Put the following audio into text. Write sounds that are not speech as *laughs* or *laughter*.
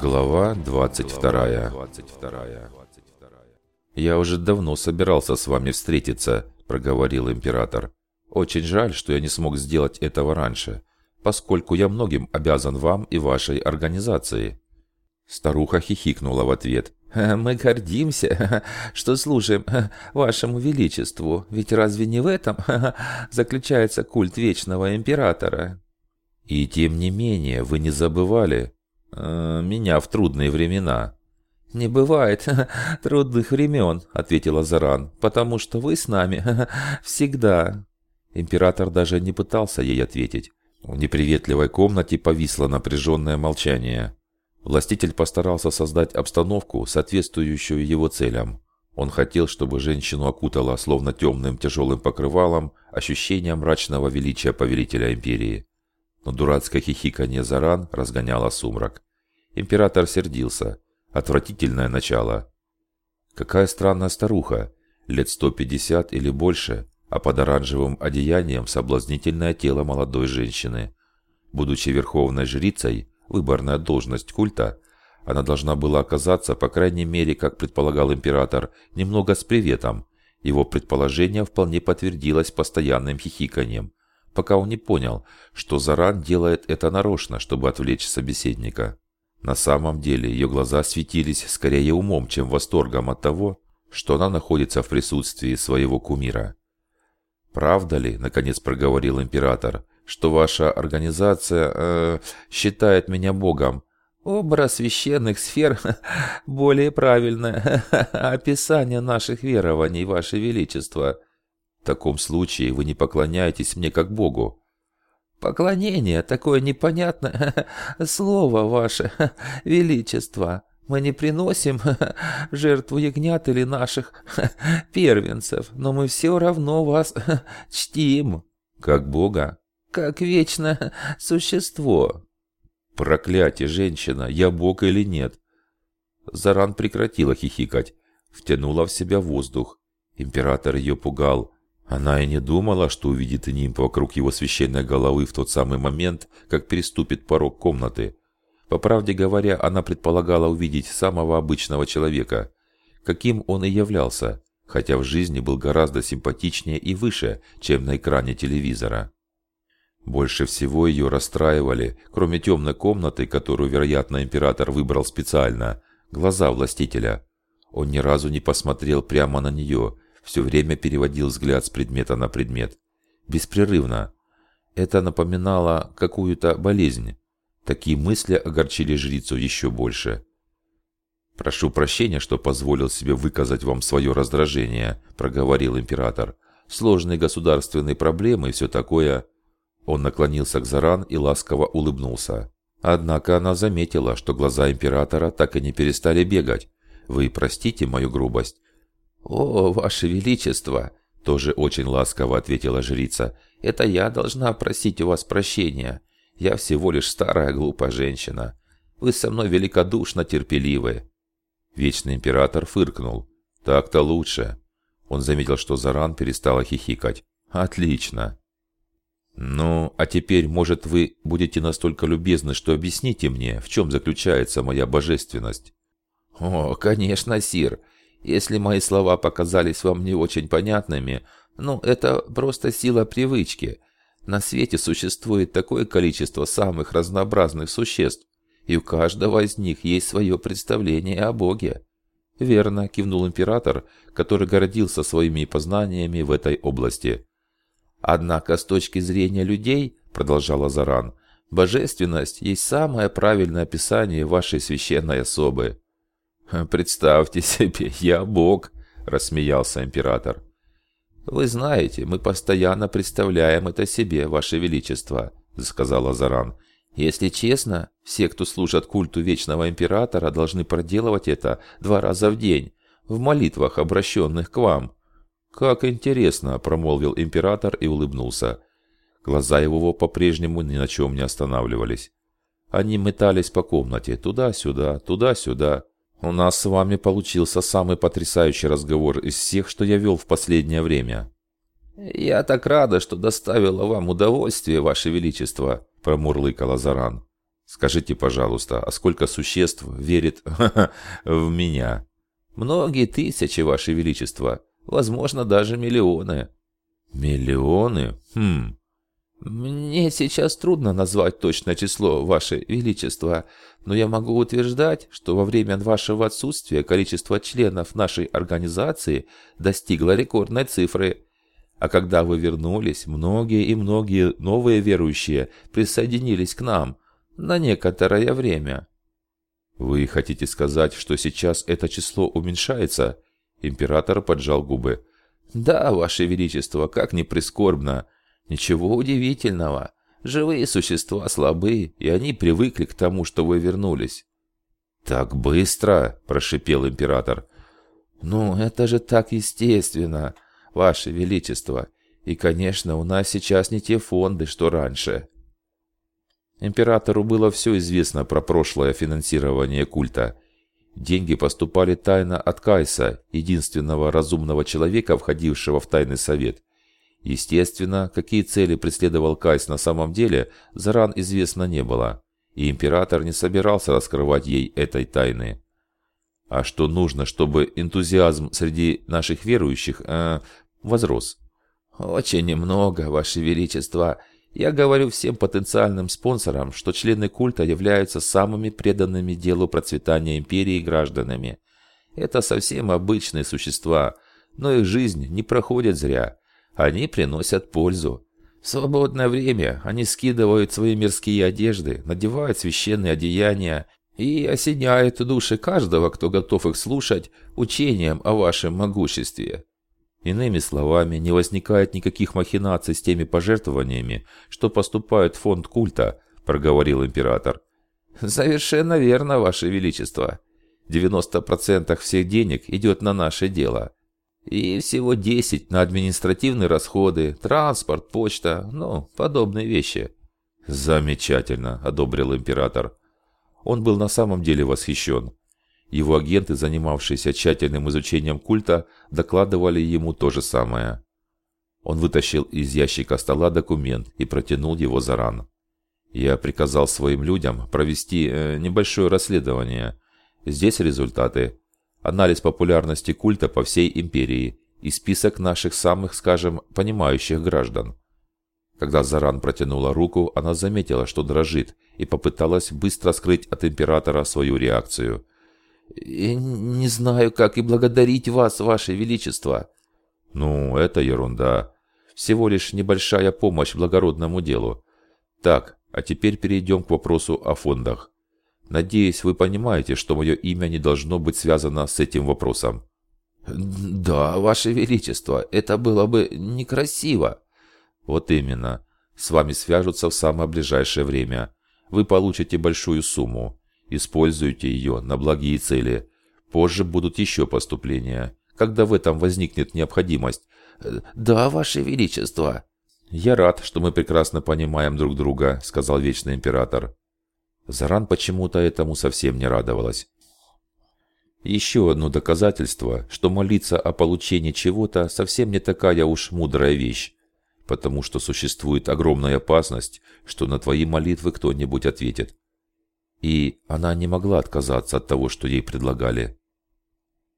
Глава 22. «Я уже давно собирался с вами встретиться», – проговорил император. «Очень жаль, что я не смог сделать этого раньше, поскольку я многим обязан вам и вашей организации». Старуха хихикнула в ответ. «Мы гордимся, что служим вашему величеству, ведь разве не в этом заключается культ Вечного Императора?» «И тем не менее, вы не забывали э, меня в трудные времена». «Не бывает *laughs* трудных времен», — ответила Заран, «потому что вы с нами *laughs* всегда». Император даже не пытался ей ответить. В неприветливой комнате повисло напряженное молчание. Властитель постарался создать обстановку, соответствующую его целям. Он хотел, чтобы женщину окутало, словно темным тяжелым покрывалом, ощущение мрачного величия повелителя империи но дурацкое хихиканье Заран разгоняло сумрак. Император сердился. Отвратительное начало. Какая странная старуха, лет 150 или больше, а под оранжевым одеянием соблазнительное тело молодой женщины. Будучи верховной жрицей, выборная должность культа, она должна была оказаться, по крайней мере, как предполагал император, немного с приветом. Его предположение вполне подтвердилось постоянным хихиканьем, пока он не понял, что Заран делает это нарочно, чтобы отвлечь собеседника. На самом деле ее глаза светились скорее умом, чем восторгом от того, что она находится в присутствии своего кумира. «Правда ли, — наконец проговорил император, — что ваша организация э, считает меня богом?» «Образ священных сфер *laughs* — более правильное *laughs* описание наших верований, ваше величество», в таком случае вы не поклоняетесь мне как Богу. Поклонение, такое непонятное *laughs* слово ваше, *laughs* величество. Мы не приносим *laughs* жертву ягнят или наших первенцев, но мы все равно вас чтим. Как Бога? Как вечное существо. Проклятие, женщина, я Бог или нет? Заран прекратила хихикать, втянула в себя воздух. Император ее пугал. Она и не думала, что увидит нимб вокруг его священной головы в тот самый момент, как переступит порог комнаты. По правде говоря, она предполагала увидеть самого обычного человека, каким он и являлся, хотя в жизни был гораздо симпатичнее и выше, чем на экране телевизора. Больше всего ее расстраивали, кроме темной комнаты, которую, вероятно, император выбрал специально, глаза властителя. Он ни разу не посмотрел прямо на нее, все время переводил взгляд с предмета на предмет. Беспрерывно. Это напоминало какую-то болезнь. Такие мысли огорчили жрицу еще больше. «Прошу прощения, что позволил себе выказать вам свое раздражение», – проговорил император. «Сложные государственные проблемы и все такое». Он наклонился к Заран и ласково улыбнулся. Однако она заметила, что глаза императора так и не перестали бегать. «Вы простите мою грубость, «О, Ваше Величество!» – тоже очень ласково ответила жрица. «Это я должна просить у вас прощения. Я всего лишь старая глупая женщина. Вы со мной великодушно терпеливы». Вечный император фыркнул. «Так-то лучше». Он заметил, что Заран перестала хихикать. «Отлично». «Ну, а теперь, может, вы будете настолько любезны, что объясните мне, в чем заключается моя божественность?» «О, конечно, Сир. Если мои слова показались вам не очень понятными, ну, это просто сила привычки. На свете существует такое количество самых разнообразных существ, и у каждого из них есть свое представление о Боге. Верно, кивнул император, который гордился своими познаниями в этой области. Однако с точки зрения людей, продолжала Заран, божественность есть самое правильное описание вашей священной особы. «Представьте себе, я бог!» – рассмеялся император. «Вы знаете, мы постоянно представляем это себе, Ваше Величество», – сказал Азаран. «Если честно, все, кто служат культу Вечного Императора, должны проделывать это два раза в день, в молитвах, обращенных к вам». «Как интересно!» – промолвил император и улыбнулся. Глаза его по-прежнему ни на чем не останавливались. Они метались по комнате, туда-сюда, туда-сюда. У нас с вами получился самый потрясающий разговор из всех, что я вел в последнее время. Я так рада, что доставила вам удовольствие, ваше величество, промурлыкала Заран. Скажите, пожалуйста, а сколько существ верит *laughs* в меня? Многие тысячи, Ваше Величество. Возможно, даже миллионы. Миллионы? Хм. Мне сейчас трудно назвать точное число, Ваше Величество, но я могу утверждать, что во время вашего отсутствия количество членов нашей организации достигло рекордной цифры. А когда вы вернулись, многие и многие новые верующие присоединились к нам – на некоторое время. Вы хотите сказать, что сейчас это число уменьшается? Император поджал губы. Да, ваше величество, как ни прискорбно. Ничего удивительного. Живые существа слабы, и они привыкли к тому, что вы вернулись. Так быстро, прошипел император. Ну, это же так естественно, ваше величество. И, конечно, у нас сейчас не те фонды, что раньше. Императору было все известно про прошлое финансирование культа. Деньги поступали тайно от Кайса, единственного разумного человека, входившего в тайный совет. Естественно, какие цели преследовал Кайс на самом деле, Заран известно не было, и император не собирался раскрывать ей этой тайны. А что нужно, чтобы энтузиазм среди наших верующих э, возрос? «Очень немного, Ваше Величество. Я говорю всем потенциальным спонсорам, что члены культа являются самыми преданными делу процветания империи гражданами. Это совсем обычные существа, но их жизнь не проходит зря. Они приносят пользу. В свободное время они скидывают свои мирские одежды, надевают священные одеяния и осеняют души каждого, кто готов их слушать, учением о вашем могуществе. Иными словами, не возникает никаких махинаций с теми пожертвованиями, что поступают в фонд культа, проговорил император. Совершенно верно, Ваше Величество. 90% всех денег идет на наше дело. И всего 10 на административные расходы, транспорт, почта, ну, подобные вещи. Замечательно, одобрил император. Он был на самом деле восхищен. Его агенты, занимавшиеся тщательным изучением культа, докладывали ему то же самое. Он вытащил из ящика стола документ и протянул его за ран. Я приказал своим людям провести э, небольшое расследование. Здесь результаты. Анализ популярности культа по всей империи и список наших самых, скажем, понимающих граждан. Когда Заран протянула руку, она заметила, что дрожит, и попыталась быстро скрыть от императора свою реакцию. Не знаю, как и благодарить вас, ваше величество. Ну, это ерунда. Всего лишь небольшая помощь благородному делу. Так, а теперь перейдем к вопросу о фондах. Надеюсь, вы понимаете, что мое имя не должно быть связано с этим вопросом. Да, ваше величество, это было бы некрасиво. Вот именно. С вами свяжутся в самое ближайшее время. Вы получите большую сумму. Используйте ее на благие цели. Позже будут еще поступления, когда в этом возникнет необходимость. Да, Ваше Величество. Я рад, что мы прекрасно понимаем друг друга, сказал Вечный Император. Заран почему-то этому совсем не радовалась. Еще одно доказательство, что молиться о получении чего-то совсем не такая уж мудрая вещь, потому что существует огромная опасность, что на твои молитвы кто-нибудь ответит. И она не могла отказаться от того, что ей предлагали.